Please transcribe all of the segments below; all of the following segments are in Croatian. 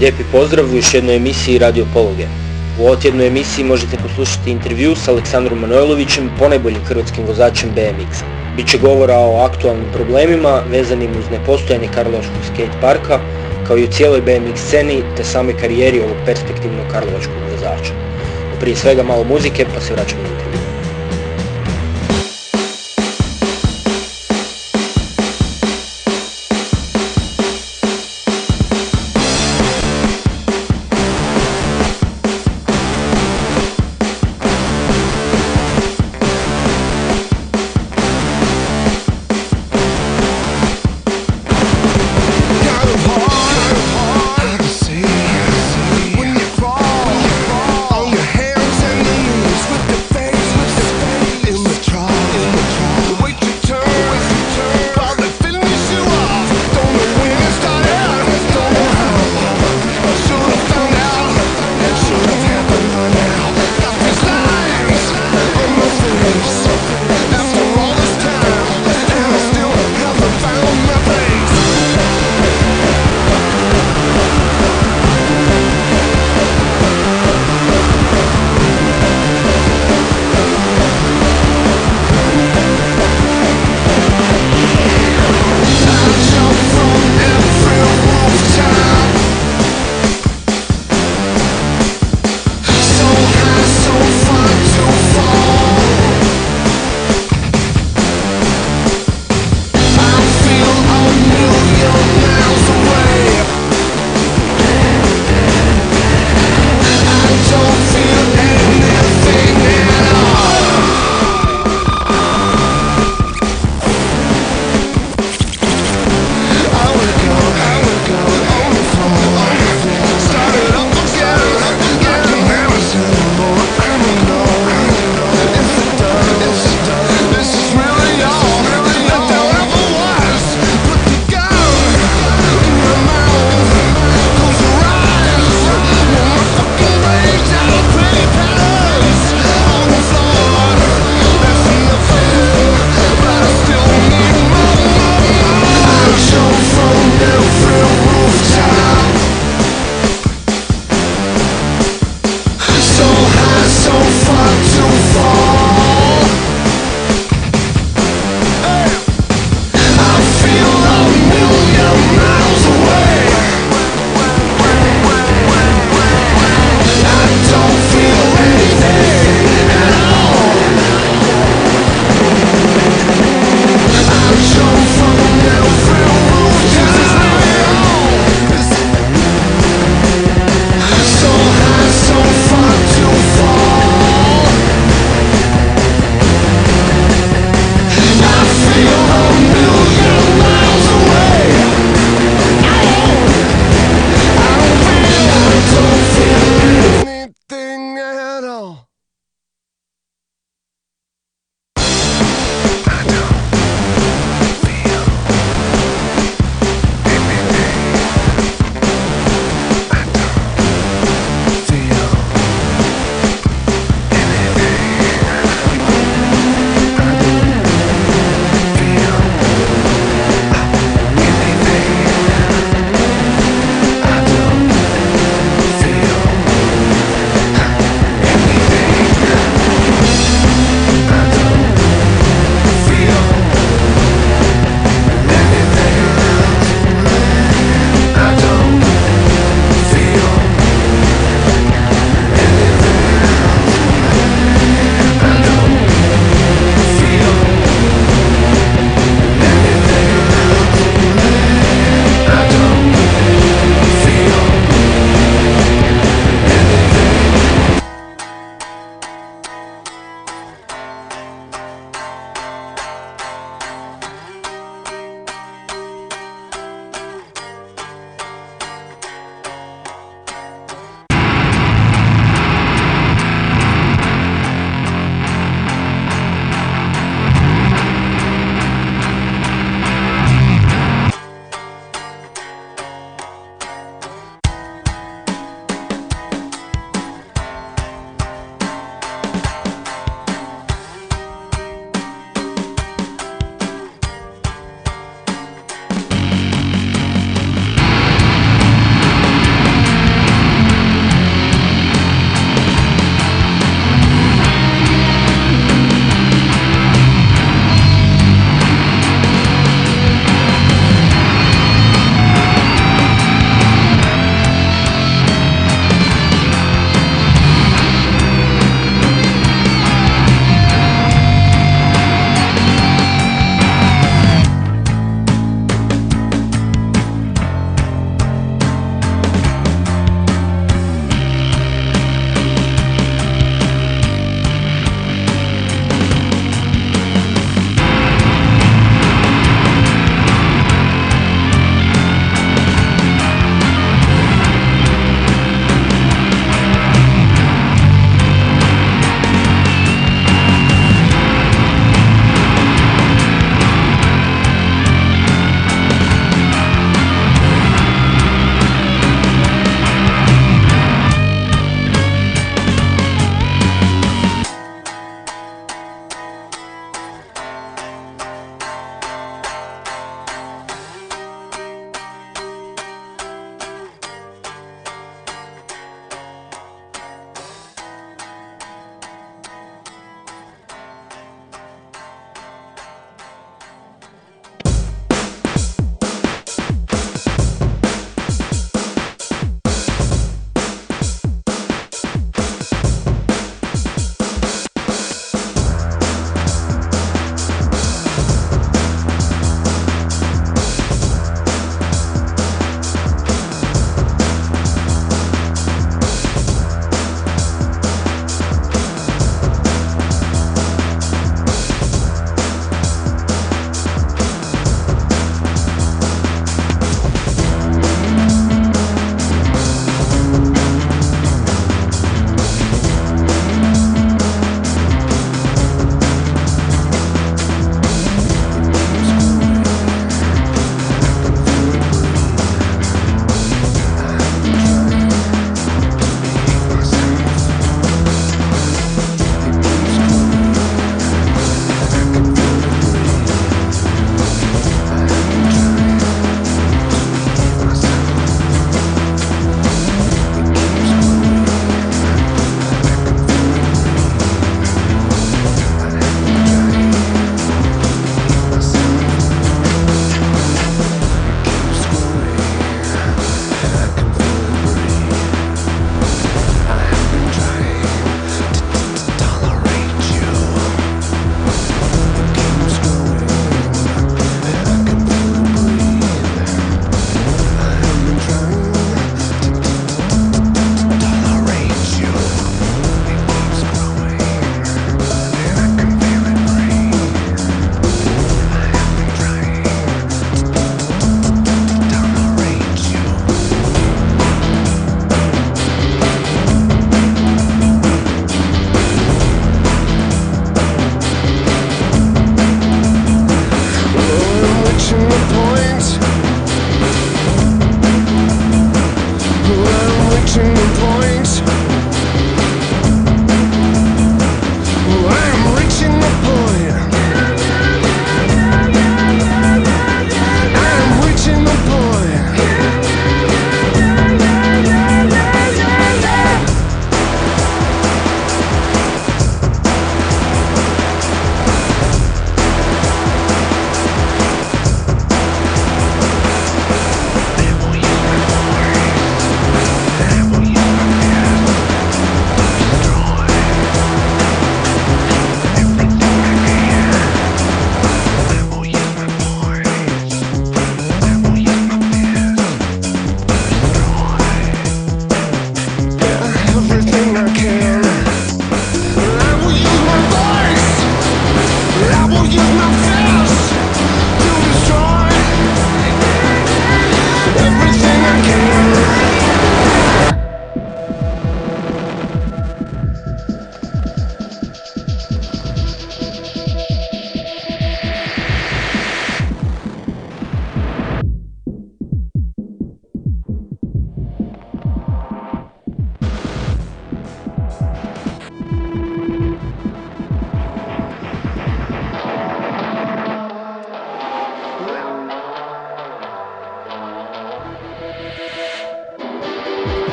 Lijepi pozdrav u još jednoj emisiji Radio Pologe. U ovoj tjednoj emisiji možete poslušati intervju s Aleksandrom Manojlovićem, ponajboljim hrvatskim vozačem BMX. Biće govora o aktualnim problemima vezanim uz nepostojanje Karlovačkog skate parka, kao i o cijeloj BMX sceni te samoj karijeri ovog perspektivnog karlovačkog vozača. Prije svega malo muzike pa se vraćamo na intervju.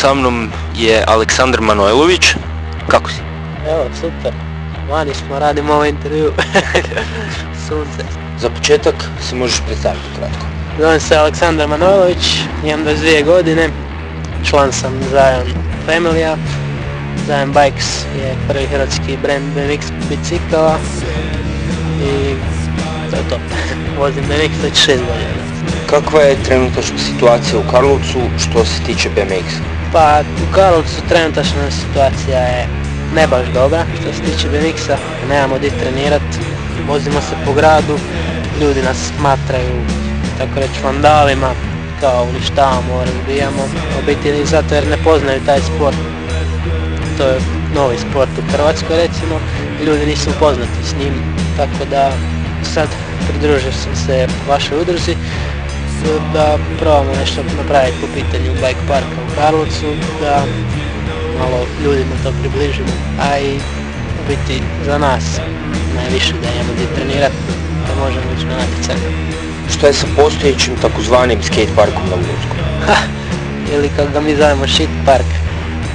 Sa mnom je Aleksandar Manojlović. Kako si? Evo, super. Vani smo, radimo ovaj intervju. Sunce. Za početak se možeš predstaviti kratko. Zovem se Aleksandar Manojlović, imam 22 godine, član sam Zion Familija. Zion Bikes je prvi hrvatski brand BMX bicikala i to je to. Vozim BMX već 6 godina. Kakva je trenutačna situacija u Karlovcu što se tiče BMX? Pa u Karlovcu trenutačna situacija je ne baš dobra što se tiče BMX-a, nemamo di trenirat, vozimo se po gradu, ljudi nas smatraju tako reći vandalima, kao uništavamo, razbijamo, u biti zato jer ne poznaju taj sport. To je novi sport u Hrvatskoj recimo, ljudi nisu upoznati s njim, tako da sad pridružio sam se vašoj udruzi da probamo nešto napraviti po pitanju bike parka u Karlovcu, da malo ljudima to približimo, a i u biti za nas najviše da imamo gdje trenirati, da možemo ići na natjecanje. Što je sa postojećim takozvanim skate parkom na Vursku? ili kako ga mi zovemo shit park.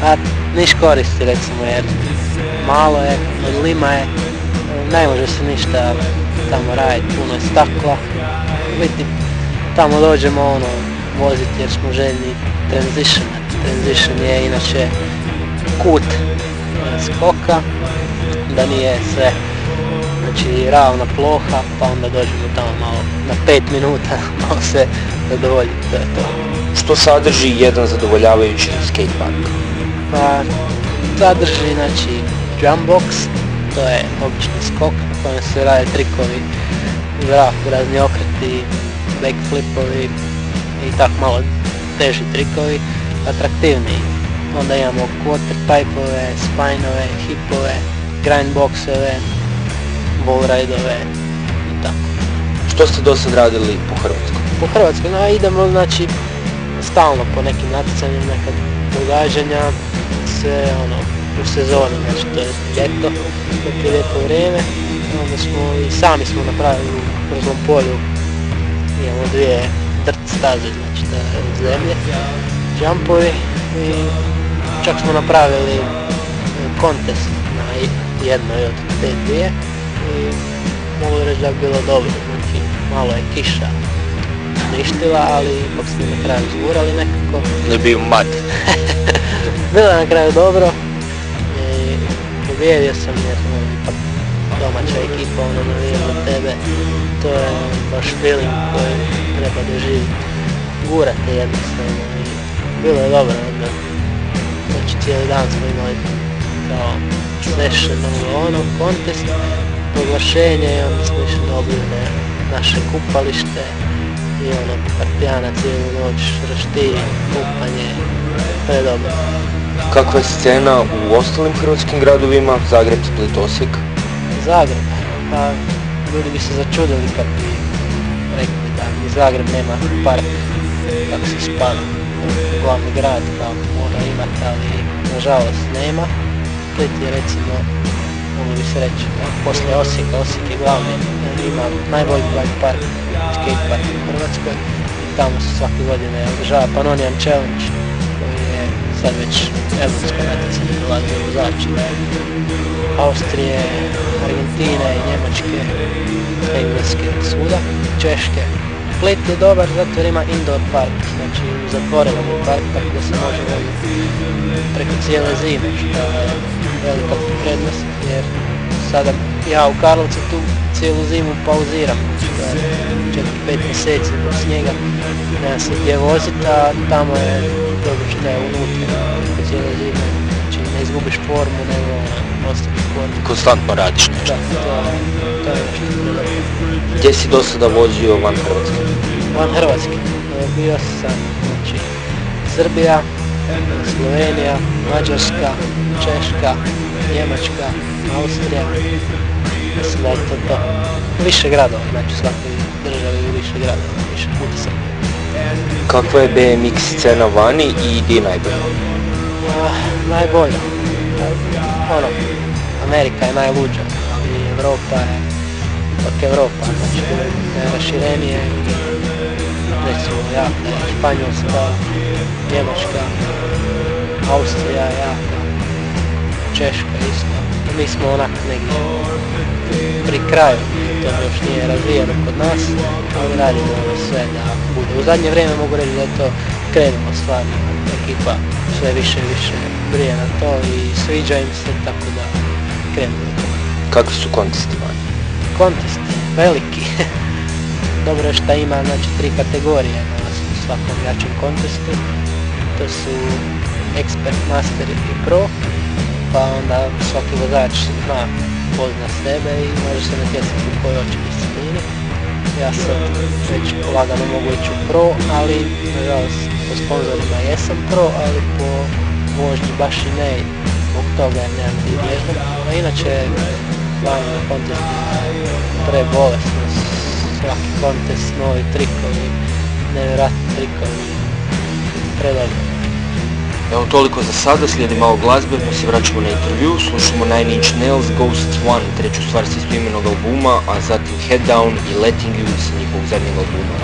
A niš koristi recimo jer malo je, od lima je, ne može se ništa tamo raditi, puno je stakla. U biti tamo dođemo ono, voziti jer smo željni transition. Transition je inače kut skoka, da nije sve znači ravna ploha, pa onda dođemo tamo malo na 5 minuta, malo se zadovoljiti, to je to. Što sadrži jedan zadovoljavajući skatepark? Pa sadrži znači jump box, to je obični skok na kojem se rade trikovi u zraku, razni okreti, backflipovi i tak malo teži trikovi, atraktivniji. Onda imamo quarter pipeove, spinove, hipove, grindboxeve, wallrideove i tako. Što ste do sad radili po Hrvatskoj? Po Hrvatskoj, no idemo znači stalno po nekim natjecanjima, nekad događanja, sve ono, u sezoni, znači to je ljeto, je lijepo vrijeme. Onda smo i sami smo napravili u Brzlom polju, imamo dvije drt staze, znači to je zemlje, džampovi i čak smo napravili kontest na jednoj od te dvije i mogu reći da je bilo dobro, znači malo je kiša ništila, ali ipak smo na kraju zgurali nekako. Ne bio mat. bilo je na kraju dobro i pobijedio sam jer ono, ipak domaća ekipa ono navija za tebe. To je baš feeling koji treba doživjeti. Gurate jednostavno i bilo je dobro onda. Znači cijeli dan smo imali kao session ono, kontest, proglašenje i onda smo išli na naše kupalište i ono partijana cijelu noć, roštilj, kupanje, dobro. Kakva je scena u ostalim hrvatskim gradovima, Zagreb, Split, Osijek? Zagreb, pa ljudi bi se začudili kad bi rekli da ni Zagreb nema park kako se spada glavni grad kao mora imati, ali nažalost nema. Split je recimo, mogu bi se reći, poslije Osijeka, Osijek je glavni, ima najbolji bike park, skate park u Hrvatskoj. I tamo se svake godine održava Pannonian Challenge koji je sad već evropsko natjecanje dolaze vozači Austrije, Argentine Njemačke, Engleske, svuda, Češke. Split je dobar zato jer ima indoor park, znači zatvorenom je park tako da se može voziti preko cijele zime, što je velika prednost jer sada ja u Karlovcu tu cijelu zimu pauziram, to je 4-5 mjeseci zbog snijega, nema se gdje voziti, tamo je dobro što je unutra preko cijele zime, znači ne izgubiš formu nego ostaviš formu. Konstantno radiš nešto. Da, to je, to što. Gdje si do sada vozio van Hrvatske? Van Hrvatske. E, Bio sam, znači, Srbija, Slovenija, Mađarska, Češka, Njemačka, Austrija. Mislim da je to to. Više gradova, znači svakoj državi u više gradova, više puta sam. Kakva je BMX scena vani i gdje je najbolja? Ah, najbolja. Ono, Amerika je najluđa i Europa je ipak Europa, znači najraširenije i recimo jaka je Španjolska, Njemačka, Austrija jaka, Češka isto. Mi smo onak negdje pri kraju, to još nije razvijeno kod nas, ali radimo sve da bude. U zadnje vrijeme mogu reći da je to krenulo stvarno, ekipa sve više i više brije na to i sviđa im se, tako da krenemo. Kakvi su kontesti vani? Kontest, veliki. Dobro je šta ima znači tri kategorije na svakom jačem kontestu. To su Expert, Master i Pro. Pa onda svaki vozač zna, pozna sebe i može se natjecati u kojoj hoće disciplini. Ja sad već lagano mogu ići u Pro, ali nažalost po sponzorima jesam Pro, ali po vožnji baš i ne zbog toga nemam gdje vježbam. A inače stvarno na kontestima prebolesno, svaki kontest, novi trikovi, nevjerojatni trikovi, predobro. Evo toliko za sada, slijedi malo glazbe, pa se vraćamo na intervju, slušamo Nine Inch Nails, Ghosts One, treću stvar s istoimenog albuma, a zatim Head Down i Letting You sa njihovog zadnjeg albuma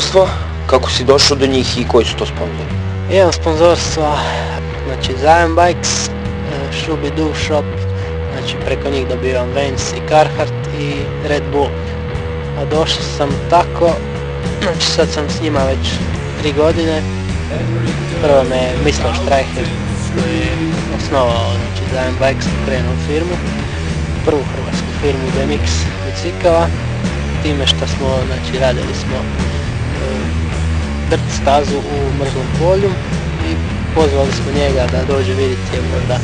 Sponzorstvo, kako si došao do njih i koji su to sponzori? Imam sponzorstva, znači Zion Bikes, e, Shubi Do Shop, znači preko njih dobivam Vans i Carhartt i Red Bull. A došao sam tako, znači sad sam s njima već tri godine. Prvo me Mislav Štrajher koji je osnovao znači, Zion Bikes krenuo firmu, prvu hrvatsku firmu BMX bicikala, time što smo, znači radili smo dirt stazu u mrzlom polju i pozvali smo njega da dođe vidjeti je možda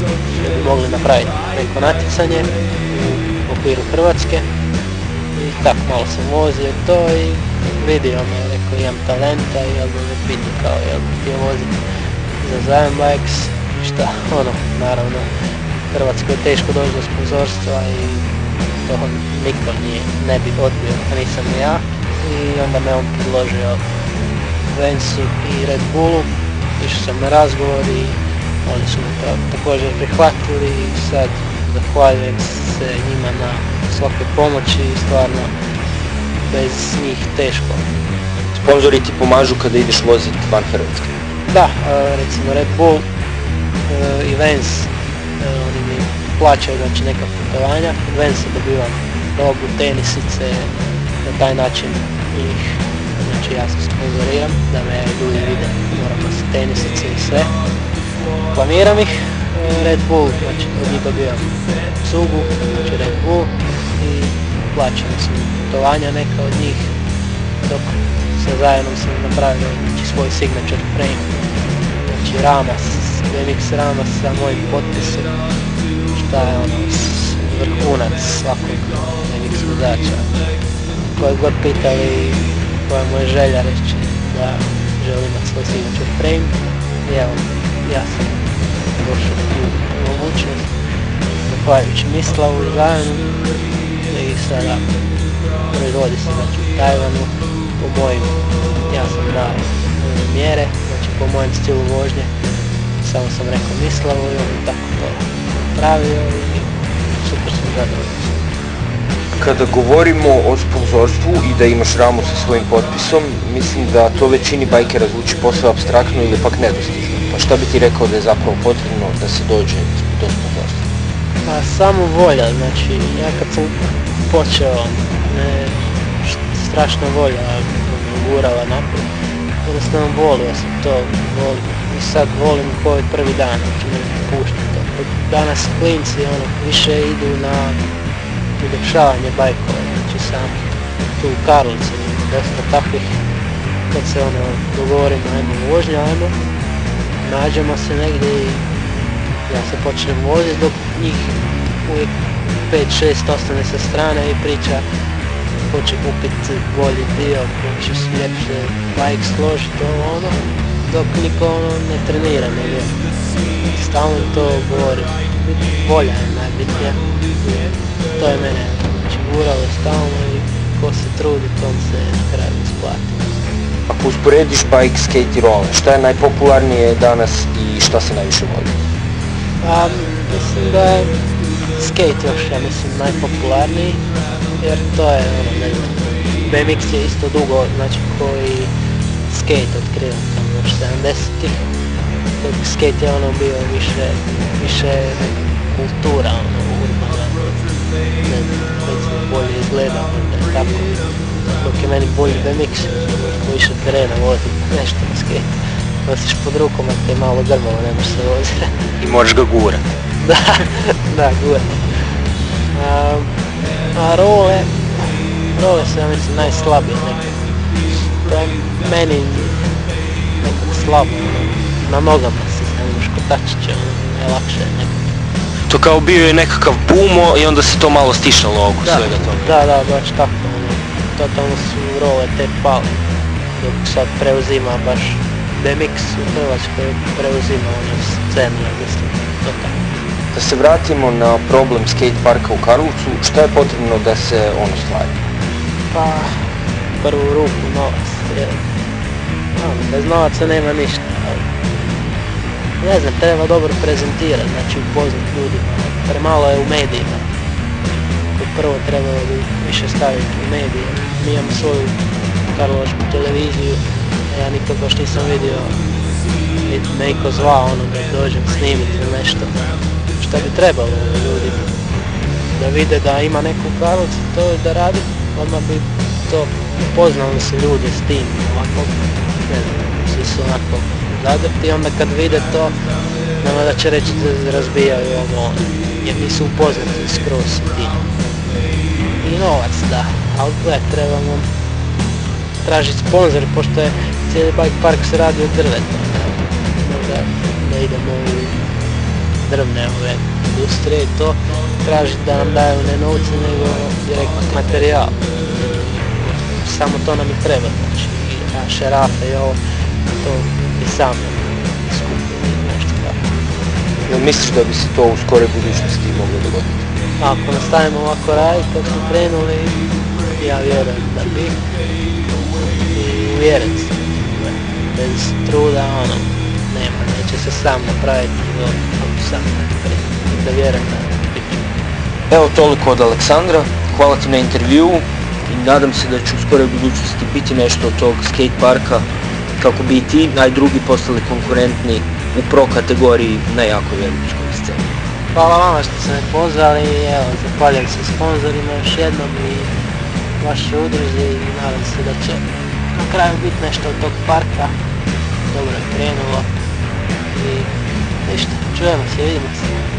bi mogli napraviti neko natjecanje u okviru Hrvatske. I tako malo sam vozio to i vidio me, rekao imam talenta i jel me pitao kao jel ti je voziti za Zion Bikes? Šta, ono, naravno Hrvatskoj je teško doći do sponzorstva i to niko nije, ne bi odbio, nisam ni ja. I onda me on predložio Vensu i Red Bullu, išao sam na razgovor i oni su me također prihvatili i sad zahvaljujem se njima na svakoj pomoći i stvarno bez njih teško. Sponzori ti pomažu kada ideš voziti van Hrvatske? Da, recimo Red Bull i Vans, oni mi plaćaju znači neka putovanja, Vans dobivam robu, tenisice, na taj način ih znači ja se sponzoriram da me ljudi vide, moram se tenisice i sve. Planiram ih, Red Bull, znači od njih dobivam cugu, znači Red Bull i plaćam sam putovanja neka od njih, dok sa zajednom sam napravio znači, svoj signature frame, znači rama, BMX rama sa mojim potpisom, šta je ono vrhunac svakog BMX vozača. Koji god pitali koja mu je želja reći da želi imati svoj signature frame. I evo, ja sam došao u mogućnost zahvaljujući Mislavu i Zajanu i sada proizvodi se znači u Tajvanu. Po mojim, ja sam dao mjere, znači po mojem stilu vožnje. Samo sam rekao Mislavu i on tako to pravio i super sam zadovoljno. Kada govorimo o sponzorstvu i da imaš ramu sa svojim potpisom, mislim da to većini bajkera zvuči posve abstraktno ili pak nedostižno. Pa šta bi ti rekao da je zapravo potrebno da se dođe do sponzorstva? Pa samo volja, znači ja kad sam počeo, me strašna volja gurala naprijed. Jednostavno volio sam to, volim. I sad volim koji prvi dan, znači ne puštam to. Danas klinci ono, više idu na uljepšavanje bajkova, znači sam tu u Karlovcu dosta takvih kad se ono dogovorimo ajmo vožnja, ajmo nađemo se negdje i ja se počnem voziti dok njih uvijek 5-6 ostane sa strane i priča ko će kupit bolji dio, ko će ljepše bajk složiti, ono, dok niko ono ne trenira, nego stalno to govorim. Volja je najbitnija, to je mene znači, guralo stalno i ko se trudi, tom se na kraju isplati. Ako usporediš bike, skate i roller, šta je najpopularnije danas i šta se najviše voli? Pa, mislim da je skate još, ja mislim, najpopularniji, jer to je, ono, ne znam, BMX je isto dugo, znači, koji skate otkriven tamo još 70-ih, dok skate je ono bio više, više kultura, ono, urbana, ne znam, bolje izgleda, možda tako, dok je meni bolji BMX, možda više terena vozim, nešto na skate. Nosiš pod rukom, ako je malo drvalo, ne možeš se voziti. I možeš ga gurat. da, da, gurat. A, a role, role su ja mislim najslabije nekako. To je meni nekako slabo, na nogama si stavljaš kotačiće, ono, je lakše nekako. To kao bio je nekakav bumo i onda se to malo stišalo oko Da, svega toga. da, da, baš tako, ono, totalno su role te pale, dok sad preuzima baš BMX u Hrvatskoj preuzima ono scenu, ja mislim, totalno. Da se vratimo na problem skate parka u Karlovcu, šta je potrebno da se on ostvari? Pa, prvu ruku novac, jer bez novaca nema ništa. Ne znam, treba dobro prezentirati, znači upoznat ljudima. Premalo je u medijima. Prvo trebalo bi više staviti u medije. Mi imamo svoju karlovačku televiziju, ja nikad baš nisam vidio niti me iko zvao ono da dođem snimiti ili nešto šta bi trebalo ljudi da vide da ima neku Karlovcu to da radi, odmah bi to upoznali se ljudi s tim ovako, ne znam, svi su onako zadrti onda kad vide to nema da će reći da razbijaju ovo jer nisu upoznati skroz s tim. I novac da, ali gle, trebamo tražiti sponzori, pošto je cijeli bike park se radi od drveta. Da, da idemo u drvne ove industrije i to tražiti da nam daju ne novce nego direktno materijal. Samo to nam i treba, znači naše rafe i ovo, to sam skupili nešto tako. Jel misliš da bi se to u skoroj budućnosti moglo dogoditi? Ako nastavimo ovako raditi kako smo krenuli, ja vjerujem da bi i uvjeren sam. Bez truda, ono, nema, neće se sam napraviti, nego ako sam napraviti. Da vjerujem da bi. Evo toliko od Aleksandra, hvala ti na intervju i nadam se da će u skoroj budućnosti biti nešto od tog skate parka kako bi i ti, a i drugi postali konkurentni u pro kategoriji na jako velikoj sceni. Hvala vama što ste me pozvali evo, zahvaljujem se sponzorima još jednom i vašoj udruzi i nadam se da će na kraju biti nešto od tog parka. Dobro je krenulo i ništa, čujemo se, vidimo se.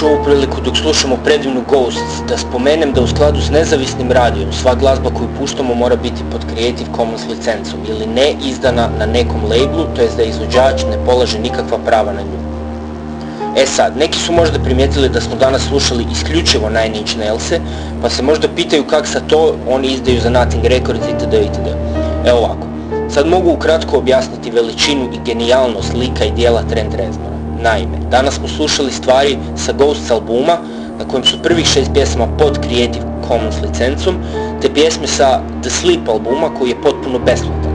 Ću ovu priliku dok slušamo predivnu Ghosts da spomenem da u skladu s nezavisnim radijom sva glazba koju puštamo mora biti pod Creative Commons licencom ili ne izdana na nekom labelu, to jest da izvođač ne polaže nikakva prava na nju. E sad, neki su možda primijetili da smo danas slušali isključivo Nine Inch Nailse, pa se možda pitaju kak sa to oni izdaju za Nothing Records itd. itd. Evo ovako, sad mogu ukratko objasniti veličinu i genijalnost lika i dijela Trent Reznora. Naime, danas smo slušali stvari sa Ghosts albuma, na kojem su prvih šest pjesama pod Creative Commons licencom, te pjesme sa The Sleep albuma koji je potpuno besplatan.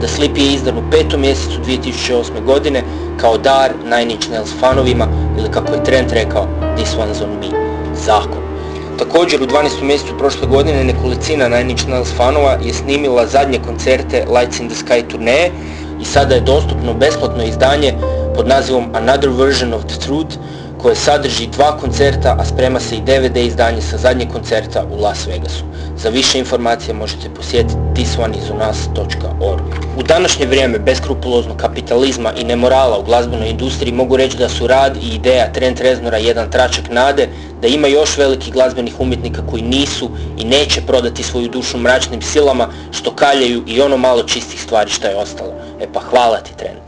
The Sleep je izdan u petom mjesecu 2008. godine kao dar Nine Inch Nails fanovima ili kako je Trent rekao This one's on me, zakon. Također u 12. mjesecu prošle godine nekolicina Nine Inch Nails fanova je snimila zadnje koncerte Lights in the Sky turneje i sada je dostupno besplatno izdanje pod nazivom Another Version of the Truth koje sadrži dva koncerta, a sprema se i DVD izdanje sa zadnjeg koncerta u Las Vegasu. Za više informacija možete posjetiti thisoneisunas.org. U današnje vrijeme beskrupuloznog kapitalizma i nemorala u glazbenoj industriji mogu reći da su rad i ideja Trent Reznora jedan tračak nade, da ima još velikih glazbenih umjetnika koji nisu i neće prodati svoju dušu mračnim silama što kaljaju i ono malo čistih stvari što je ostalo. E pa hvala ti Trente.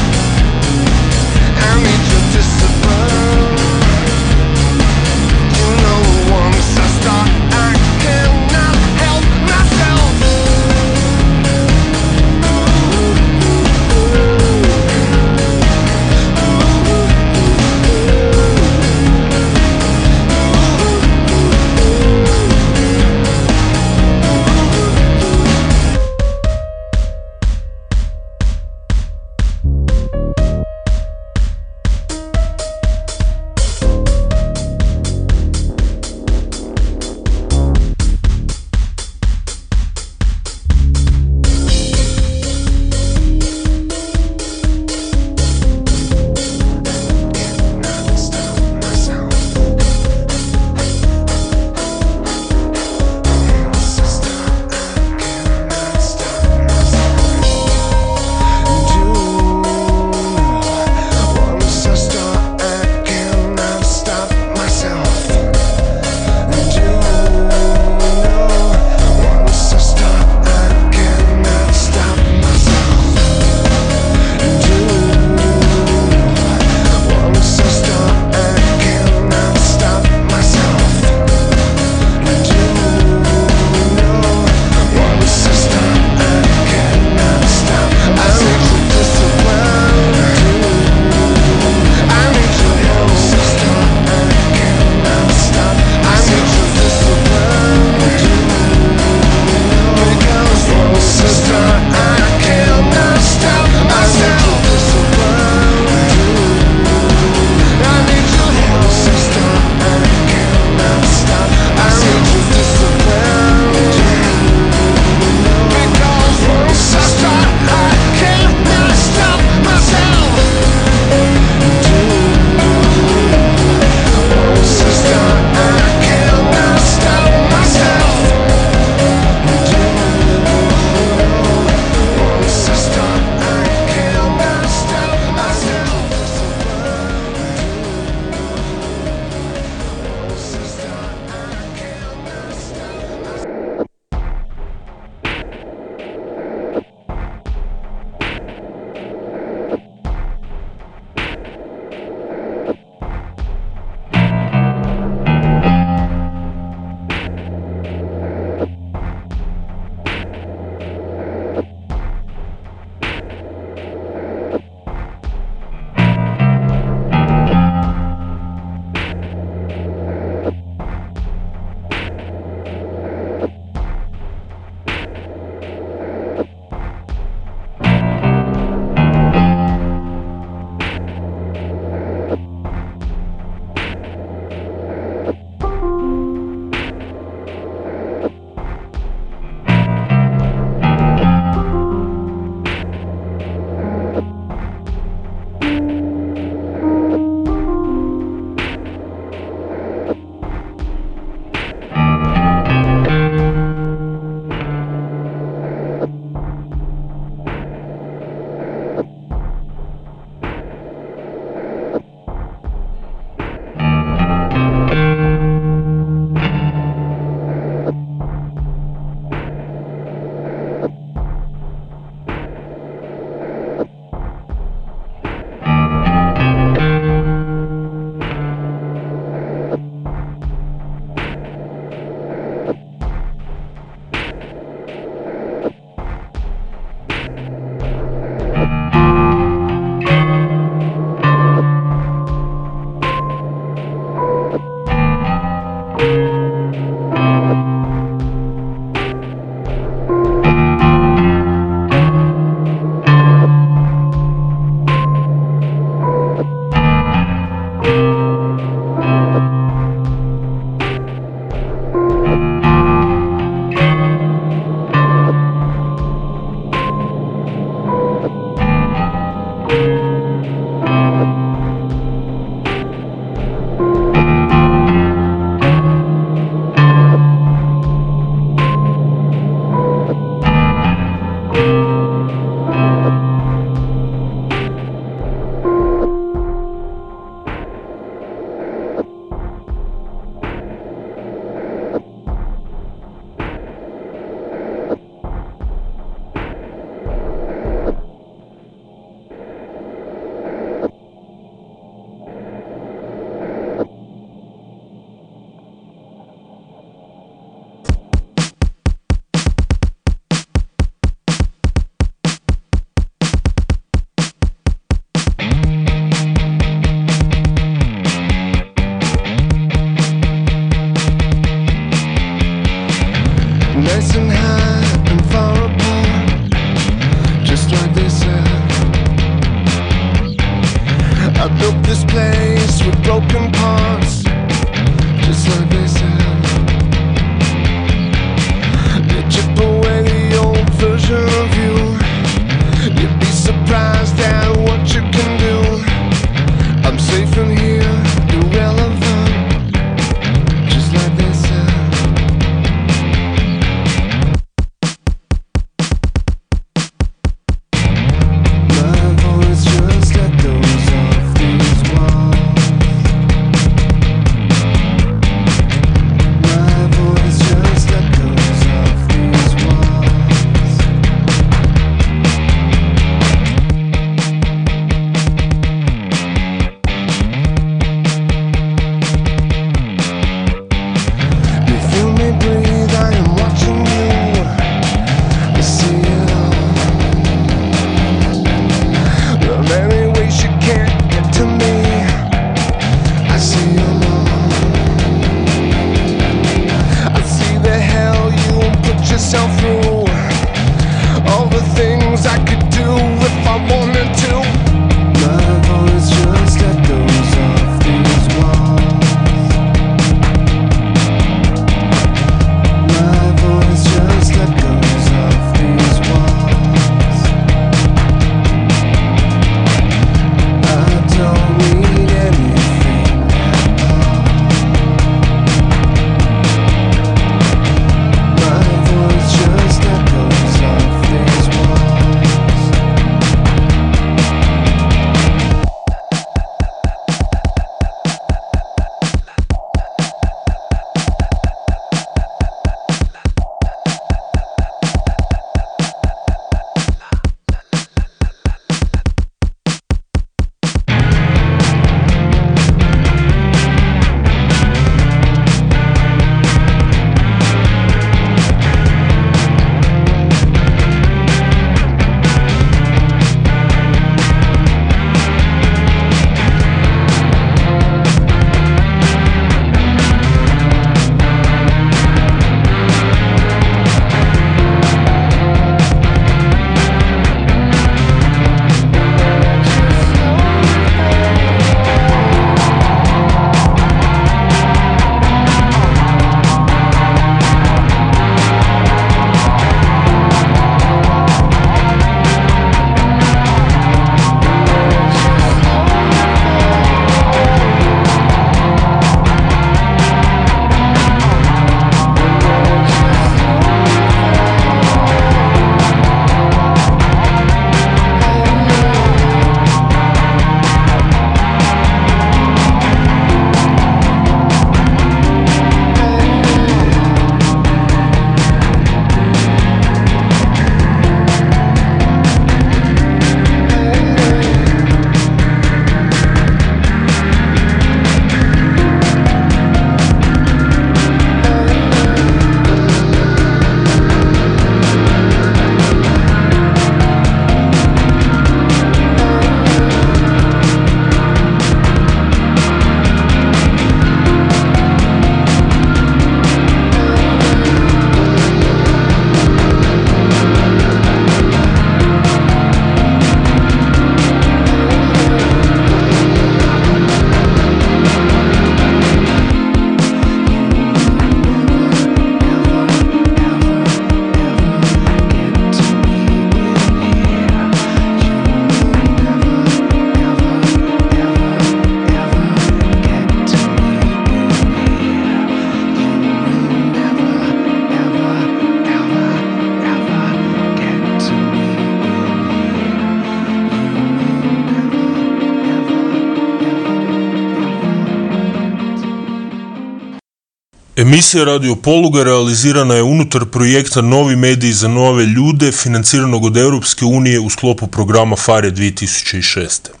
Emisija Radio Poluga realizirana je unutar projekta Novi mediji za nove ljude financiranog od Europske unije u sklopu programa FARE 2006.